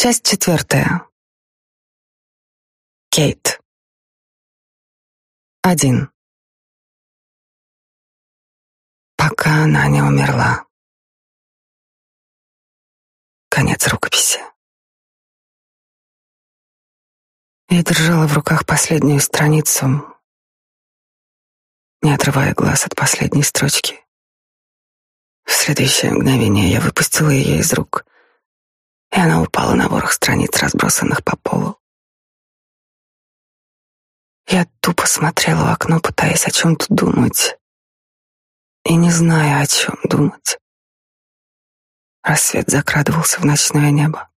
Часть четвертая. Кейт. Один. Пока она не умерла. Конец рукописи. Я держала в руках последнюю страницу, не отрывая глаз от последней строчки. В следующее мгновение я выпустила ее из рук — и она упала на ворох страниц, разбросанных по полу. Я тупо смотрела в окно, пытаясь о чем-то думать, и не зная, о чем думать. Рассвет закрадывался в ночное небо.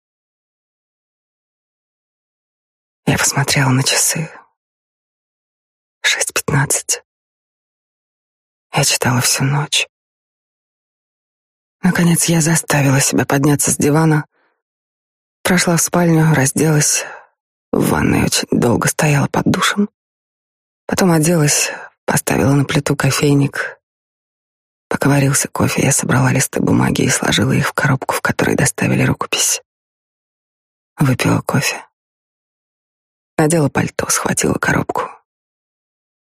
Я посмотрела на часы. Шесть пятнадцать. Я читала всю ночь. Наконец я заставила себя подняться с дивана Прошла в спальню, разделась. В ванной очень долго стояла под душем. Потом оделась, поставила на плиту кофейник. Пока варился кофе, я собрала листы бумаги и сложила их в коробку, в которой доставили рукопись. Выпила кофе. Надела пальто, схватила коробку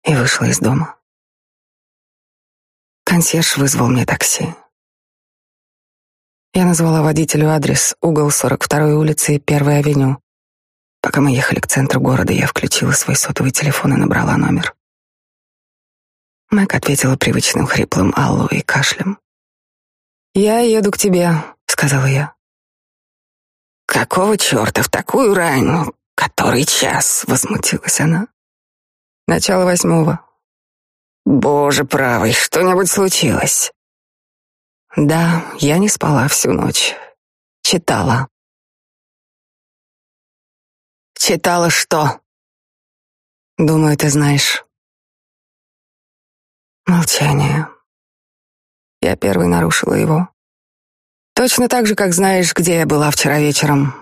и вышла из дома. Консьерж вызвал мне такси. Я назвала водителю адрес, угол 42-й улицы и 1-й авеню. Пока мы ехали к центру города, я включила свой сотовый телефон и набрала номер. Мэг ответила привычным хриплым алло и кашлем. «Я еду к тебе», — сказала я. «Какого черта в такую рань? Который час?» — возмутилась она. «Начало восьмого». «Боже правый, что-нибудь случилось?» Да, я не спала всю ночь. Читала. Читала что? Думаю, ты знаешь. Молчание. Я первой нарушила его. Точно так же, как знаешь, где я была вчера вечером.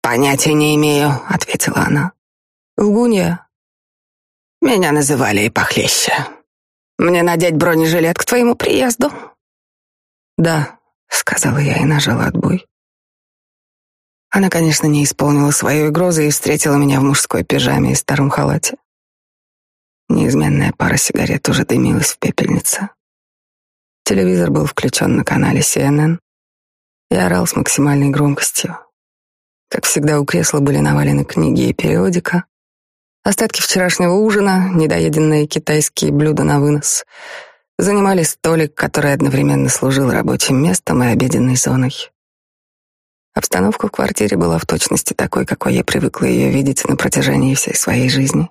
Понятия не имею, ответила она. Лгунья. Меня называли и похлеще. Мне надеть бронежилет к твоему приезду? «Да», — сказала я и нажала отбой. Она, конечно, не исполнила свою угрозу и встретила меня в мужской пижаме и старом халате. Неизменная пара сигарет уже дымилась в пепельнице. Телевизор был включен на канале CNN. Я орал с максимальной громкостью. Как всегда, у кресла были навалены книги и периодика. Остатки вчерашнего ужина, недоеденные китайские блюда на вынос — занимали столик, который одновременно служил рабочим местом и обеденной зоной. Обстановка в квартире была в точности такой, какой я привыкла ее видеть на протяжении всей своей жизни.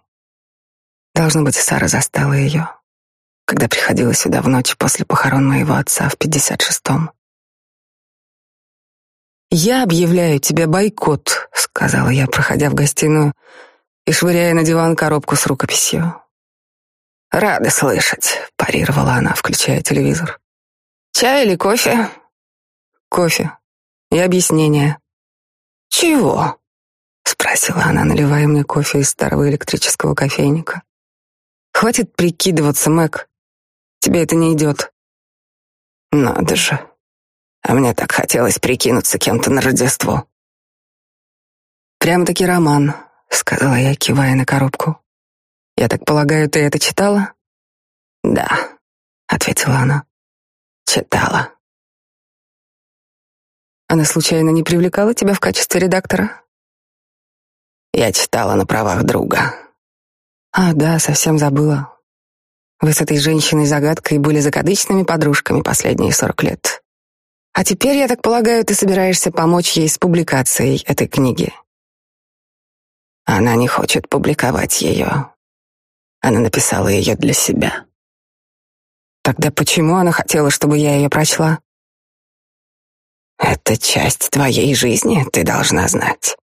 Должно быть, Сара застала ее, когда приходила сюда в ночь после похорон моего отца в 56-м. «Я объявляю тебе бойкот», — сказала я, проходя в гостиную и швыряя на диван коробку с рукописью. «Рада слышать», — парировала она, включая телевизор. «Чай или кофе?» «Кофе. И объяснение». «Чего?» — спросила она, наливая мне кофе из старого электрического кофейника. «Хватит прикидываться, Мэг. Тебе это не идет». «Надо же. А мне так хотелось прикинуться кем-то на Рождество». «Прямо-таки роман», — сказала я, кивая на коробку. Я так полагаю, ты это читала? Да, ответила она. Читала. Она случайно не привлекала тебя в качестве редактора? Я читала на правах друга. А, да, совсем забыла. Вы с этой женщиной-загадкой были закадычными подружками последние сорок лет. А теперь, я так полагаю, ты собираешься помочь ей с публикацией этой книги. Она не хочет публиковать ее. Она написала ее для себя. Тогда почему она хотела, чтобы я ее прочла? Это часть твоей жизни, ты должна знать.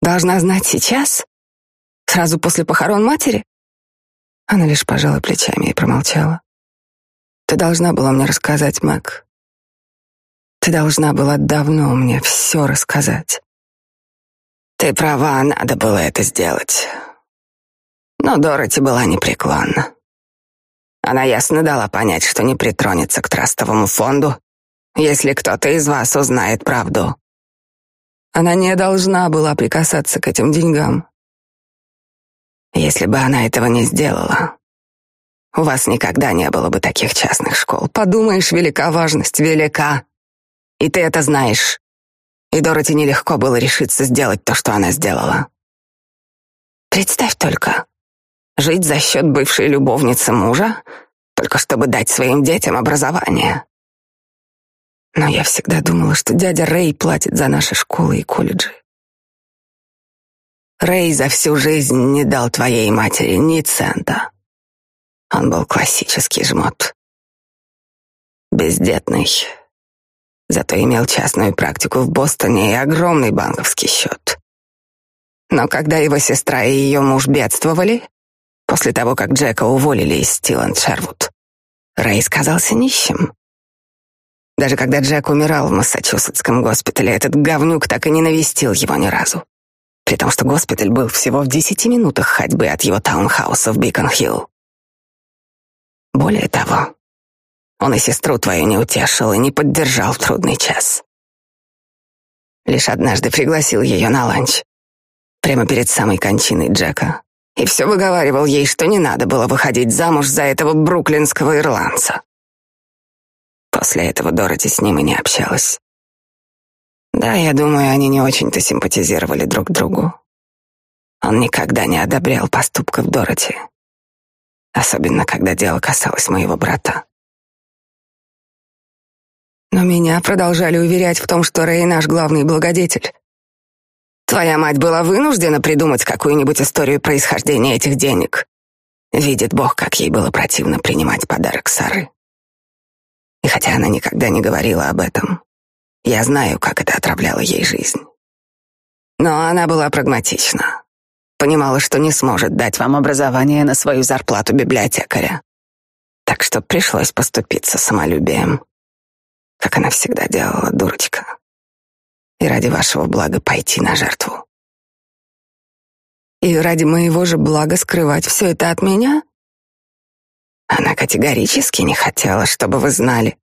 Должна знать сейчас? Сразу после похорон матери? Она лишь пожала плечами и промолчала. Ты должна была мне рассказать, Мэг. Ты должна была давно мне все рассказать. Ты права, надо было это сделать. Но Дороти была непреклонна. Она ясно дала понять, что не притронется к трастовому фонду, если кто-то из вас узнает правду. Она не должна была прикасаться к этим деньгам. Если бы она этого не сделала, у вас никогда не было бы таких частных школ. Подумаешь, велика важность, велика. И ты это знаешь. И Дороти нелегко было решиться сделать то, что она сделала. Представь только, жить за счет бывшей любовницы мужа, только чтобы дать своим детям образование. Но я всегда думала, что дядя Рэй платит за наши школы и колледжи. Рэй за всю жизнь не дал твоей матери ни цента. Он был классический жмот. Бездетный. Зато имел частную практику в Бостоне и огромный банковский счет. Но когда его сестра и ее муж бедствовали, после того, как Джека уволили из Стиланд Шервуд, Рэй сказался нищим. Даже когда Джек умирал в Массачусетском госпитале, этот говнюк так и не навестил его ни разу. При том, что госпиталь был всего в десяти минутах ходьбы от его таунхауса в Бикон-Хилл. Более того, он и сестру твою не утешил и не поддержал в трудный час. Лишь однажды пригласил ее на ланч, прямо перед самой кончиной Джека, и все выговаривал ей, что не надо было выходить замуж за этого бруклинского ирландца. После этого Дороти с ним и не общалась. Да, я думаю, они не очень-то симпатизировали друг другу. Он никогда не одобрял поступков Дороти. Особенно, когда дело касалось моего брата. Но меня продолжали уверять в том, что Рэй наш главный благодетель. Твоя мать была вынуждена придумать какую-нибудь историю происхождения этих денег. Видит Бог, как ей было противно принимать подарок Сары. И хотя она никогда не говорила об этом, я знаю, как это отравляло ей жизнь. Но она была прагматична. Понимала, что не сможет дать вам образование на свою зарплату библиотекаря. Так что пришлось поступиться самолюбием, как она всегда делала, дурочка. И ради вашего блага пойти на жертву. И ради моего же блага скрывать все это от меня? Она категорически не хотела, чтобы вы знали.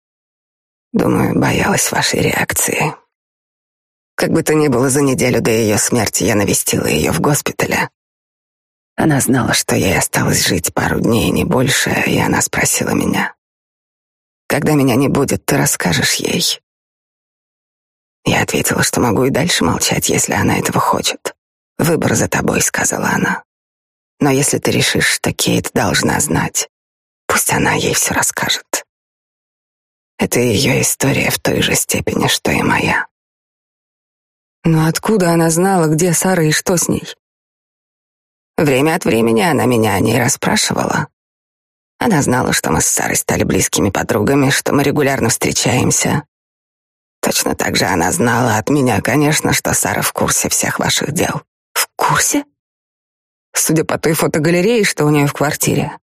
Думаю, боялась вашей реакции. Как бы то ни было, за неделю до ее смерти я навестила ее в госпитале. Она знала, что ей осталось жить пару дней, не больше, и она спросила меня. «Когда меня не будет, ты расскажешь ей?» Я ответила, что могу и дальше молчать, если она этого хочет. «Выбор за тобой», — сказала она. «Но если ты решишь, что Кейт должна знать, Пусть она ей все расскажет. Это ее история в той же степени, что и моя. Но откуда она знала, где Сара и что с ней? Время от времени она меня о ней расспрашивала. Она знала, что мы с Сарой стали близкими подругами, что мы регулярно встречаемся. Точно так же она знала от меня, конечно, что Сара в курсе всех ваших дел. В курсе? Судя по той фотогалерее, что у нее в квартире.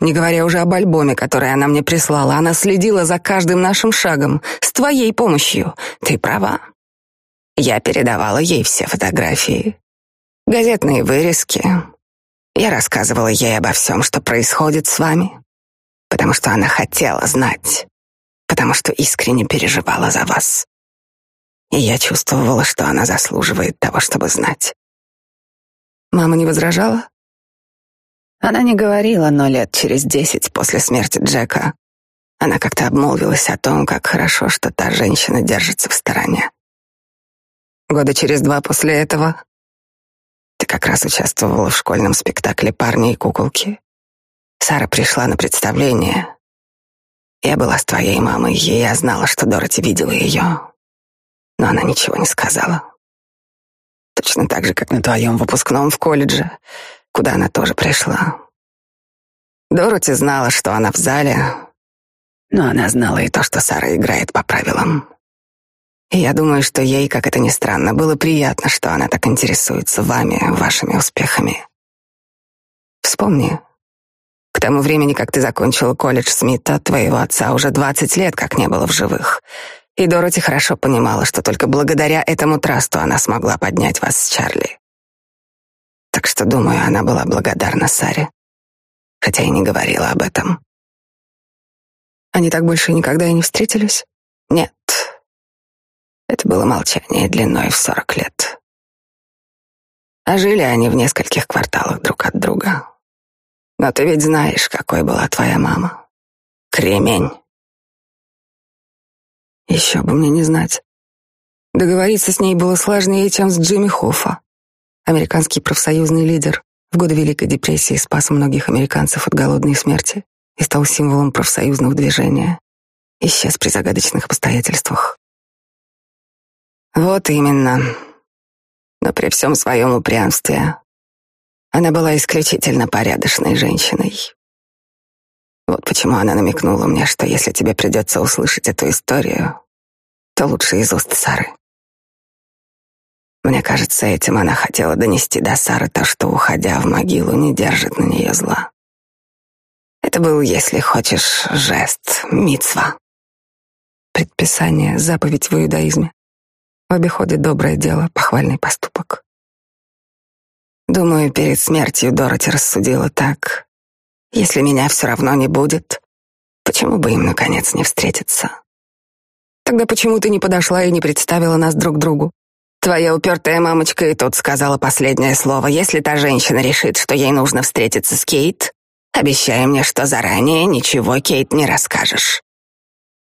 Не говоря уже об альбоме, который она мне прислала, она следила за каждым нашим шагом, с твоей помощью. Ты права. Я передавала ей все фотографии, газетные вырезки. Я рассказывала ей обо всем, что происходит с вами, потому что она хотела знать, потому что искренне переживала за вас. И я чувствовала, что она заслуживает того, чтобы знать. Мама не возражала? Она не говорила, но лет через десять после смерти Джека она как-то обмолвилась о том, как хорошо, что та женщина держится в стороне. Года через два после этого ты как раз участвовала в школьном спектакле «Парни и куколки». Сара пришла на представление. Я была с твоей мамой, и я знала, что Дороти видела ее. Но она ничего не сказала. Точно так же, как на твоем выпускном в колледже куда она тоже пришла. Дороти знала, что она в зале, но она знала и то, что Сара играет по правилам. И я думаю, что ей, как это ни странно, было приятно, что она так интересуется вами, вашими успехами. Вспомни, к тому времени, как ты закончила колледж Смита, твоего отца уже двадцать лет как не было в живых. И Дороти хорошо понимала, что только благодаря этому трасту она смогла поднять вас с Чарли так что, думаю, она была благодарна Саре, хотя и не говорила об этом. Они так больше никогда и не встретились? Нет. Это было молчание длиной в сорок лет. А жили они в нескольких кварталах друг от друга. Но ты ведь знаешь, какой была твоя мама. Кремень. Еще бы мне не знать. Договориться с ней было сложнее, чем с Джимми Хоффа. Американский профсоюзный лидер в годы Великой депрессии спас многих американцев от голодной смерти и стал символом профсоюзного движения. Исчез при загадочных обстоятельствах. Вот именно. Но при всем своем упрямстве она была исключительно порядочной женщиной. Вот почему она намекнула мне, что если тебе придется услышать эту историю, то лучше из уст Сары. Мне кажется, этим она хотела донести до Сары то, что, уходя в могилу, не держит на нее зла. Это был, если хочешь, жест, мицва. Предписание, заповедь в иудаизме. В обиходе доброе дело, похвальный поступок. Думаю, перед смертью Дороти рассудила так. Если меня все равно не будет, почему бы им, наконец, не встретиться? Тогда почему ты не подошла и не представила нас друг другу? Твоя упертая мамочка и тут сказала последнее слово. Если та женщина решит, что ей нужно встретиться с Кейт, обещай мне, что заранее ничего Кейт не расскажешь.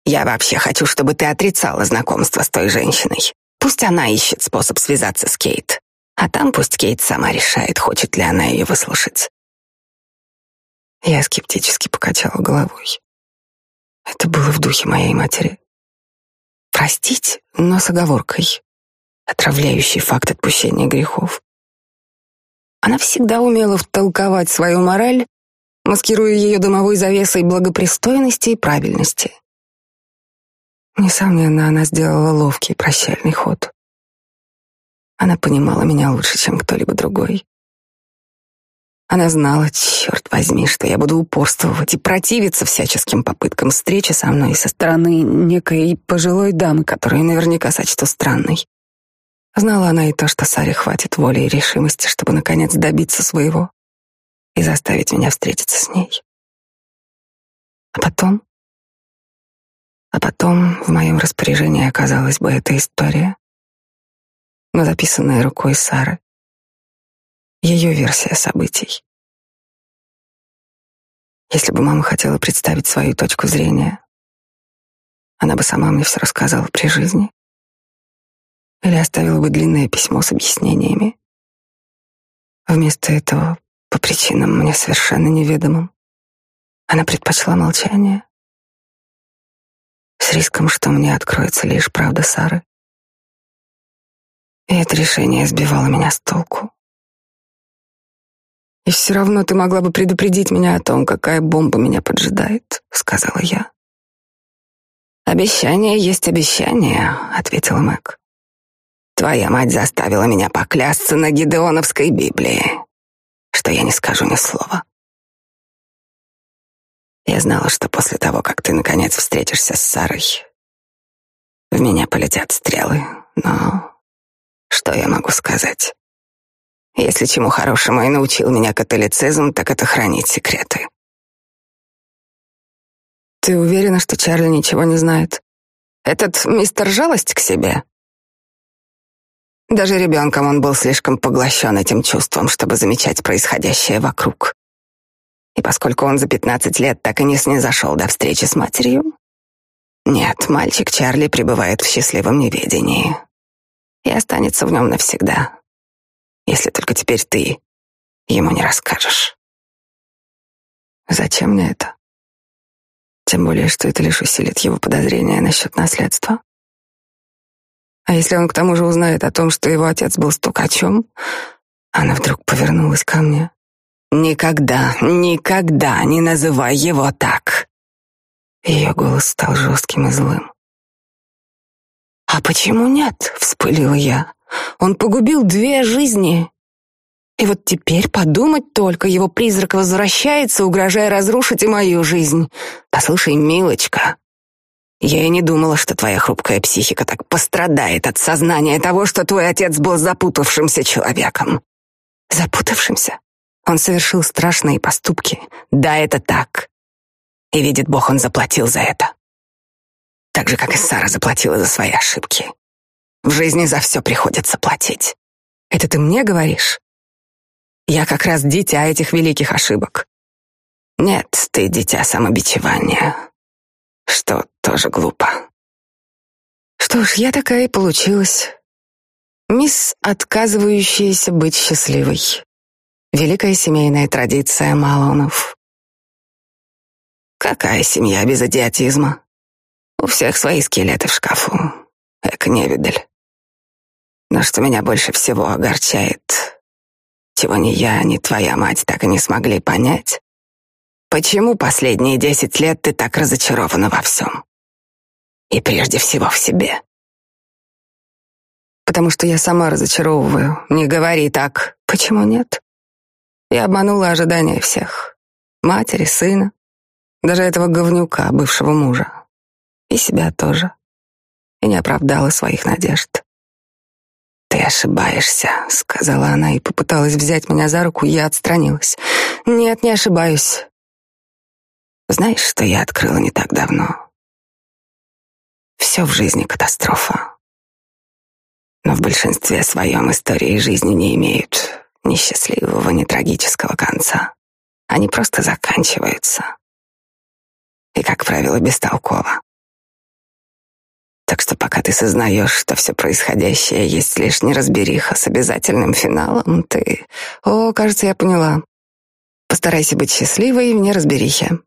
Я вообще хочу, чтобы ты отрицала знакомство с той женщиной. Пусть она ищет способ связаться с Кейт. А там пусть Кейт сама решает, хочет ли она ее выслушать. Я скептически покачала головой. Это было в духе моей матери. Простить, но с оговоркой. Отравляющий факт отпущения грехов. Она всегда умела втолковать свою мораль, маскируя ее домовой завесой благопристойности и правильности. Несомненно, она сделала ловкий прощальный ход. Она понимала меня лучше, чем кто-либо другой. Она знала, черт возьми, что я буду упорствовать и противиться всяческим попыткам встречи со мной со стороны некой пожилой дамы, которую наверняка сочту странной. Знала она и то, что Саре хватит воли и решимости, чтобы наконец добиться своего и заставить меня встретиться с ней. А потом... А потом в моем распоряжении оказалась бы эта история, но записанная рукой Сары. Ее версия событий. Если бы мама хотела представить свою точку зрения, она бы сама мне все рассказала при жизни. Или оставила бы длинное письмо с объяснениями. Вместо этого, по причинам мне совершенно неведомым, она предпочла молчание. С риском, что мне откроется лишь правда Сары. И это решение сбивало меня с толку. «И все равно ты могла бы предупредить меня о том, какая бомба меня поджидает», — сказала я. «Обещание есть обещание», — ответила Мэг. «Твоя мать заставила меня поклясться на Гидеоновской Библии, что я не скажу ни слова. Я знала, что после того, как ты наконец встретишься с Сарой, в меня полетят стрелы, но что я могу сказать? Если чему хорошему и научил меня католицизм, так это хранить секреты. Ты уверена, что Чарли ничего не знает? Этот мистер жалость к себе? Даже ребенком он был слишком поглощен этим чувством, чтобы замечать происходящее вокруг. И поскольку он за пятнадцать лет так и не снизошел до встречи с матерью, нет, мальчик Чарли пребывает в счастливом неведении и останется в нем навсегда, если только теперь ты ему не расскажешь. Зачем мне это? Тем более, что это лишь усилит его подозрения насчет наследства. А если он к тому же узнает о том, что его отец был стукачом, она вдруг повернулась ко мне. «Никогда, никогда не называй его так!» Ее голос стал жестким и злым. «А почему нет?» — вспылила я. «Он погубил две жизни. И вот теперь подумать только, его призрак возвращается, угрожая разрушить и мою жизнь. Послушай, милочка, я и не думала, что твоя хрупкая психика так пострадает от сознания того, что твой отец был запутавшимся человеком. Запутавшимся? Он совершил страшные поступки. Да, это так. И видит Бог, он заплатил за это. Так же, как и Сара заплатила за свои ошибки. В жизни за все приходится платить. Это ты мне говоришь? Я как раз дитя этих великих ошибок. Нет, ты дитя самобичевания, что тоже глупо. Что ж, я такая и получилась. Мисс, отказывающаяся быть счастливой. Великая семейная традиция Малонов. Какая семья без идиотизма? У всех свои скелеты в шкафу. Эка невидаль. Но что меня больше всего огорчает, чего ни я, ни твоя мать так и не смогли понять, почему последние десять лет ты так разочарована во всем. И прежде всего в себе. Потому что я сама разочаровываю. Не говори так. Почему нет? Я обманула ожидания всех. Матери, сына, даже этого говнюка, бывшего мужа. И себя тоже. И не оправдала своих надежд. «Ты ошибаешься», — сказала она и попыталась взять меня за руку, я отстранилась. «Нет, не ошибаюсь». Знаешь, что я открыла не так давно? Все в жизни катастрофа. Но в большинстве своем истории жизни не имеют ни счастливого, ни трагического конца. Они просто заканчиваются и, как правило, бестолково. Так что пока ты сознаешь, что все происходящее есть лишь неразбериха с обязательным финалом, ты... О, кажется, я поняла. Постарайся быть счастливой в неразберихе.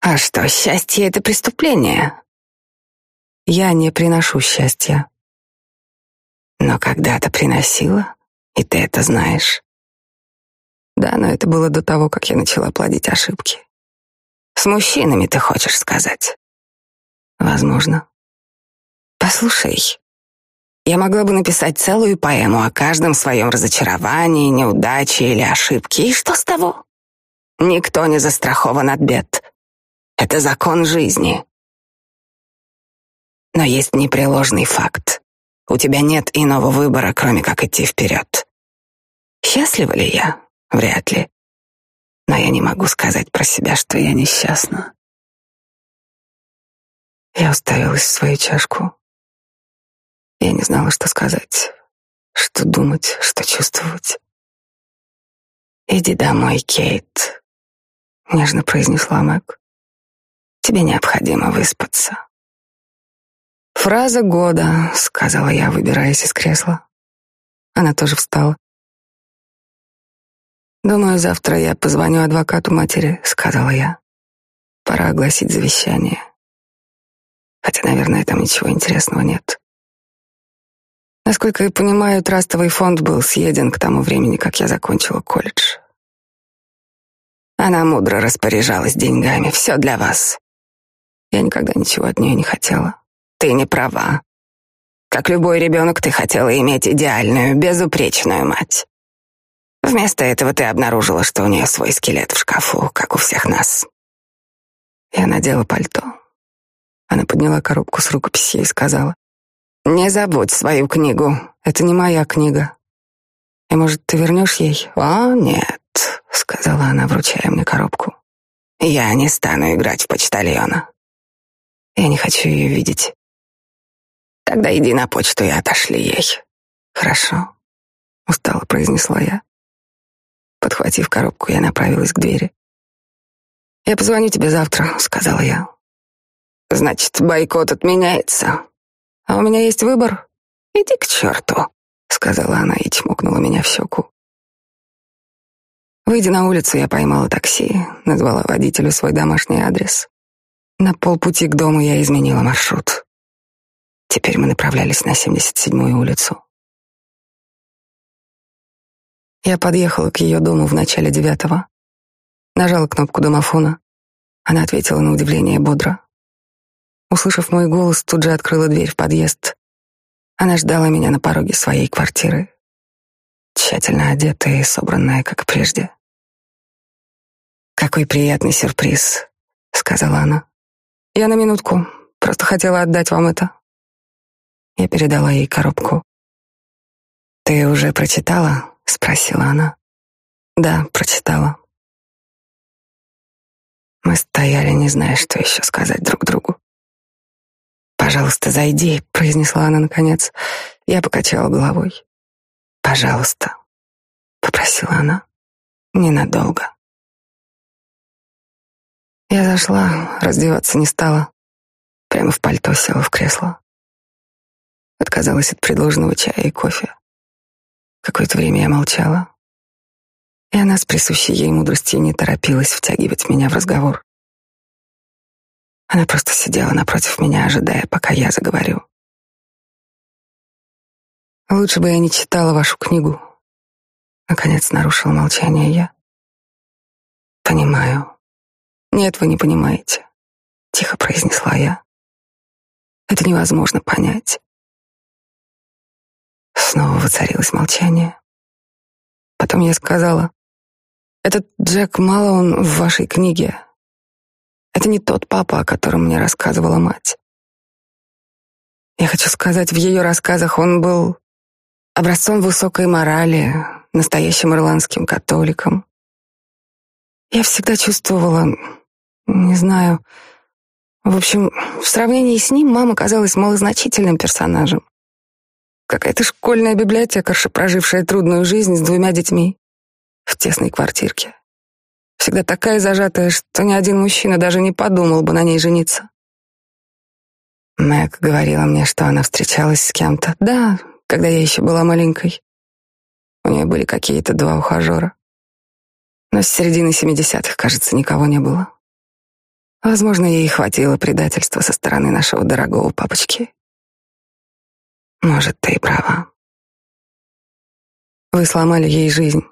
А что, счастье — это преступление? Я не приношу счастья. Но когда-то приносила, и ты это знаешь. Да, но это было до того, как я начала плодить ошибки. С мужчинами ты хочешь сказать? Возможно. Послушай, я могла бы написать целую поэму о каждом своем разочаровании, неудаче или ошибке. И что с того? Никто не застрахован от бед. Это закон жизни. Но есть непреложный факт. У тебя нет иного выбора, кроме как идти вперед. Счастлива ли я? Вряд ли но я не могу сказать про себя, что я несчастна. Я уставилась в свою чашку. Я не знала, что сказать, что думать, что чувствовать. «Иди домой, Кейт», — нежно произнесла Мэг. «Тебе необходимо выспаться». «Фраза года», — сказала я, выбираясь из кресла. Она тоже встала. «Думаю, завтра я позвоню адвокату матери», — сказала я. «Пора огласить завещание. Хотя, наверное, там ничего интересного нет». Насколько я понимаю, трастовый фонд был съеден к тому времени, как я закончила колледж. Она мудро распоряжалась деньгами. Все для вас. Я никогда ничего от нее не хотела. Ты не права. Как любой ребенок, ты хотела иметь идеальную, безупречную мать. Вместо этого ты обнаружила, что у нее свой скелет в шкафу, как у всех нас. Я надела пальто. Она подняла коробку с рукописью и сказала, «Не забудь свою книгу. Это не моя книга. И, может, ты вернешь ей?» «О, нет», — сказала она, вручая мне коробку. «Я не стану играть в почтальона. Я не хочу ее видеть. Тогда иди на почту и отошли ей». «Хорошо», — устало произнесла я. Подхватив коробку, я направилась к двери. «Я позвоню тебе завтра», — сказала я. «Значит, бойкот отменяется. А у меня есть выбор?» «Иди к черту», — сказала она и чмокнула меня в щеку. Выйдя на улицу, я поймала такси, назвала водителю свой домашний адрес. На полпути к дому я изменила маршрут. Теперь мы направлялись на 77-ю улицу. Я подъехала к ее дому в начале девятого. Нажала кнопку домофона. Она ответила на удивление бодро. Услышав мой голос, тут же открыла дверь в подъезд. Она ждала меня на пороге своей квартиры, тщательно одетая и собранная, как прежде. «Какой приятный сюрприз», — сказала она. «Я на минутку, просто хотела отдать вам это». Я передала ей коробку. «Ты уже прочитала?» — спросила она. «Да, прочитала». Мы стояли, не зная, что еще сказать друг другу. «Пожалуйста, зайди», — произнесла она наконец. Я покачала головой. «Пожалуйста», — попросила она. «Ненадолго». Я зашла, раздеваться не стала. Прямо в пальто села в кресло. Отказалась от предложенного чая и кофе. Какое-то время я молчала, и она с присущей ей мудростью не торопилась втягивать меня в разговор. Она просто сидела напротив меня, ожидая, пока я заговорю. Лучше бы я не читала вашу книгу. Наконец нарушила молчание я. Понимаю. Нет, вы не понимаете. Тихо произнесла я. Это невозможно понять. Снова воцарилось молчание. Потом я сказала, этот Джек Малоун в вашей книге. Это не тот папа, о котором мне рассказывала мать. Я хочу сказать, в ее рассказах он был образцом высокой морали, настоящим ирландским католиком. Я всегда чувствовала, не знаю, в общем, в сравнении с ним мама казалась малозначительным персонажем. Какая-то школьная библиотекарша, прожившая трудную жизнь с двумя детьми в тесной квартирке. Всегда такая зажатая, что ни один мужчина даже не подумал бы на ней жениться. Мэг говорила мне, что она встречалась с кем-то. Да, когда я еще была маленькой. У нее были какие-то два ухажера. Но с середины семидесятых, кажется, никого не было. Возможно, ей хватило предательства со стороны нашего дорогого папочки. Может, ты и права. Вы сломали ей жизнь.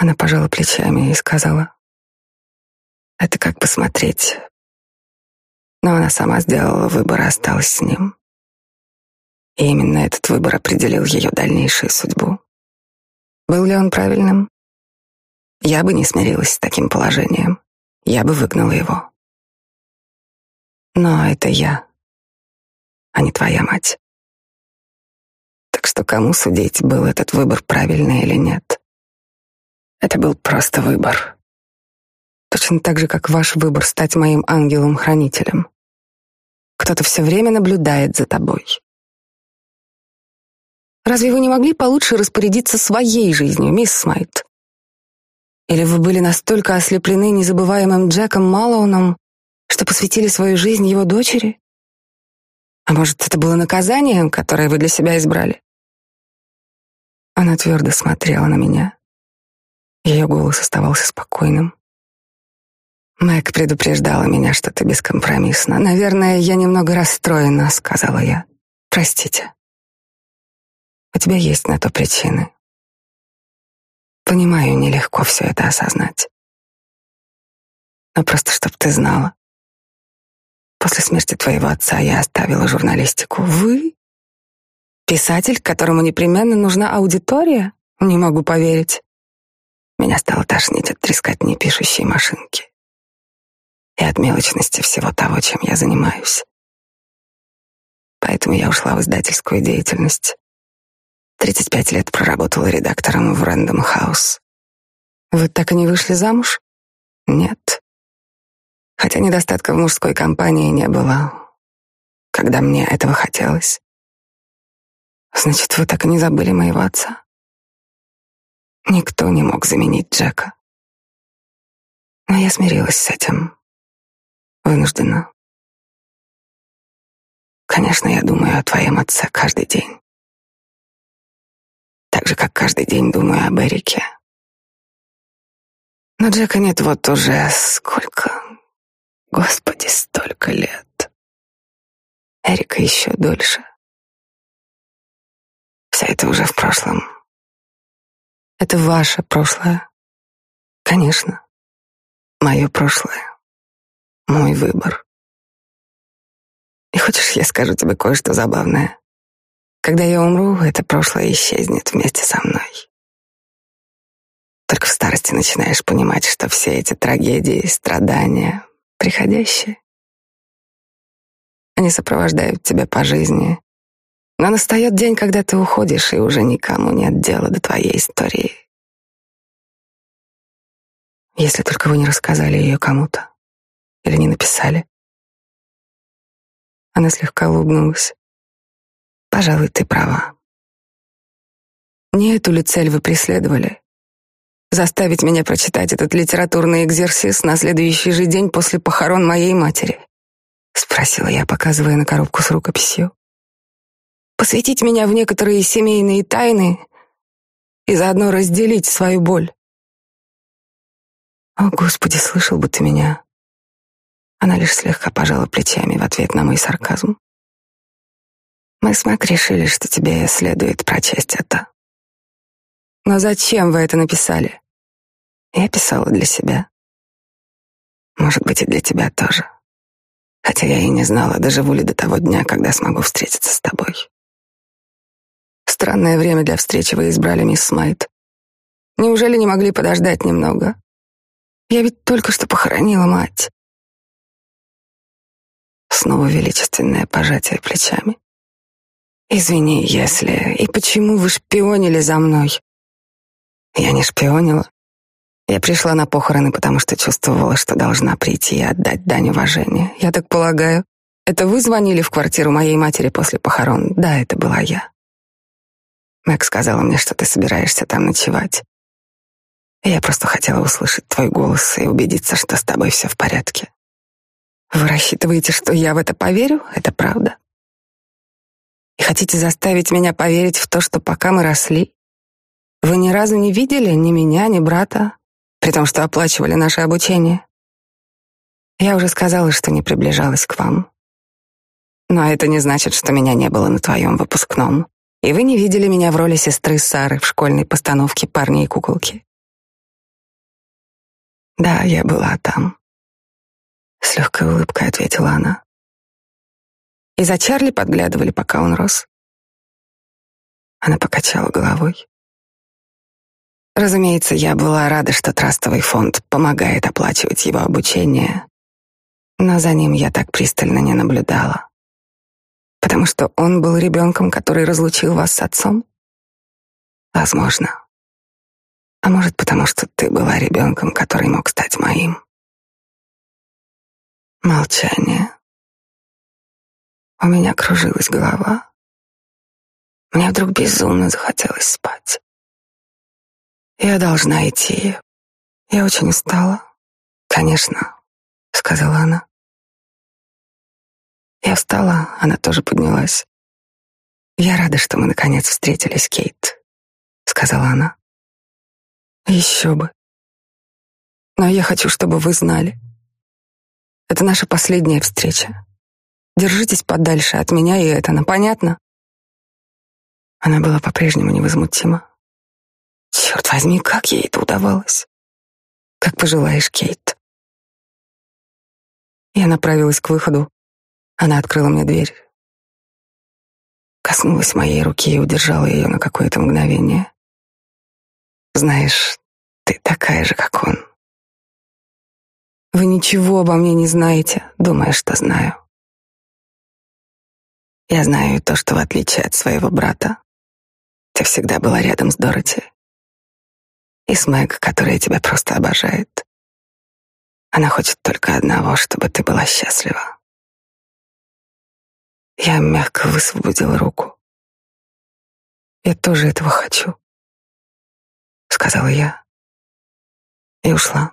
Она пожала плечами и сказала, «Это как посмотреть». Но она сама сделала выбор и осталась с ним. И именно этот выбор определил ее дальнейшую судьбу. Был ли он правильным? Я бы не смирилась с таким положением. Я бы выгнала его. Но это я, а не твоя мать. Так что кому судить, был этот выбор правильный или нет? Это был просто выбор. Точно так же, как ваш выбор стать моим ангелом-хранителем. Кто-то все время наблюдает за тобой. Разве вы не могли получше распорядиться своей жизнью, мисс Смайт? Или вы были настолько ослеплены незабываемым Джеком Малоуном, что посвятили свою жизнь его дочери? А может, это было наказанием, которое вы для себя избрали? Она твердо смотрела на меня. Ее голос оставался спокойным. Мэг предупреждала меня, что ты бескомпромиссна. Наверное, я немного расстроена, сказала я. Простите. У тебя есть на то причины. Понимаю, нелегко все это осознать. Но просто чтоб ты знала. После смерти твоего отца я оставила журналистику. Вы? Писатель, которому непременно нужна аудитория? Не могу поверить. Меня стало тошнить от трескотни пишущей машинки и от мелочности всего того, чем я занимаюсь. Поэтому я ушла в издательскую деятельность. 35 лет проработала редактором в Random House. Вы так и не вышли замуж? Нет. Хотя недостатка в мужской компании не было, когда мне этого хотелось. Значит, вы так и не забыли моего отца? Никто не мог заменить Джека. Но я смирилась с этим. Вынуждена. Конечно, я думаю о твоем отце каждый день. Так же, как каждый день думаю об Эрике. Но Джека нет вот уже сколько... Господи, столько лет. Эрика еще дольше. Все это уже в прошлом. Это ваше прошлое. Конечно. Мое прошлое. Мой выбор. И хочешь, я скажу тебе кое-что забавное? Когда я умру, это прошлое исчезнет вместе со мной. Только в старости начинаешь понимать, что все эти трагедии, страдания приходящие. Они сопровождают тебя по жизни, но настает день, когда ты уходишь, и уже никому нет дела до твоей истории. Если только вы не рассказали ее кому-то или не написали. Она слегка улыбнулась. Пожалуй, ты права. Не эту ли цель вы преследовали? Заставить меня прочитать этот литературный экзерсис на следующий же день после похорон моей матери? Спросила я, показывая на коробку с рукописью. Посвятить меня в некоторые семейные тайны и заодно разделить свою боль. О, Господи, слышал бы ты меня. Она лишь слегка пожала плечами в ответ на мой сарказм. Мы с Мак решили, что тебе следует прочесть это. Но зачем вы это написали? Я писала для себя. Может быть, и для тебя тоже. Хотя я и не знала, доживу ли до того дня, когда смогу встретиться с тобой. Странное время для встречи вы избрали, мисс Смайт. Неужели не могли подождать немного? Я ведь только что похоронила мать. Снова величественное пожатие плечами. Извини, если... И почему вы шпионили за мной? Я не шпионила. Я пришла на похороны, потому что чувствовала, что должна прийти и отдать дань уважения. Я так полагаю, это вы звонили в квартиру моей матери после похорон? Да, это была я. Мэг сказала мне, что ты собираешься там ночевать. Я просто хотела услышать твой голос и убедиться, что с тобой все в порядке. Вы рассчитываете, что я в это поверю? Это правда. И хотите заставить меня поверить в то, что пока мы росли, вы ни разу не видели ни меня, ни брата, при том, что оплачивали наше обучение. Я уже сказала, что не приближалась к вам. Но это не значит, что меня не было на твоем выпускном, и вы не видели меня в роли сестры Сары в школьной постановке «Парни и куколки». Да, я была там. С легкой улыбкой ответила она. И за Чарли подглядывали, пока он рос. Она покачала головой. Разумеется, я была рада, что трастовый фонд помогает оплачивать его обучение, но за ним я так пристально не наблюдала. Потому что он был ребенком, который разлучил вас с отцом? Возможно. А может, потому что ты была ребенком, который мог стать моим. Молчание. У меня кружилась голова. Мне вдруг безумно захотелось спать. Я должна идти. Я очень устала. Конечно, сказала она. Я встала, она тоже поднялась. Я рада, что мы наконец встретились, Кейт, сказала она. Еще бы. Но я хочу, чтобы вы знали. Это наша последняя встреча. Держитесь подальше от меня и Этана, понятно? Она была по-прежнему невозмутима. Черт возьми, как ей это удавалось? Как пожелаешь, Кейт. Я направилась к выходу. Она открыла мне дверь. Коснулась моей руки и удержала ее на какое-то мгновение. Знаешь, ты такая же, как он. Вы ничего обо мне не знаете, думая, что знаю. Я знаю то, что в отличие от своего брата, ты всегда была рядом с Дороти. И с Мэг, которая тебя просто обожает. Она хочет только одного, чтобы ты была счастлива. Я мягко высвободила руку. Я тоже этого хочу сказала я и ушла.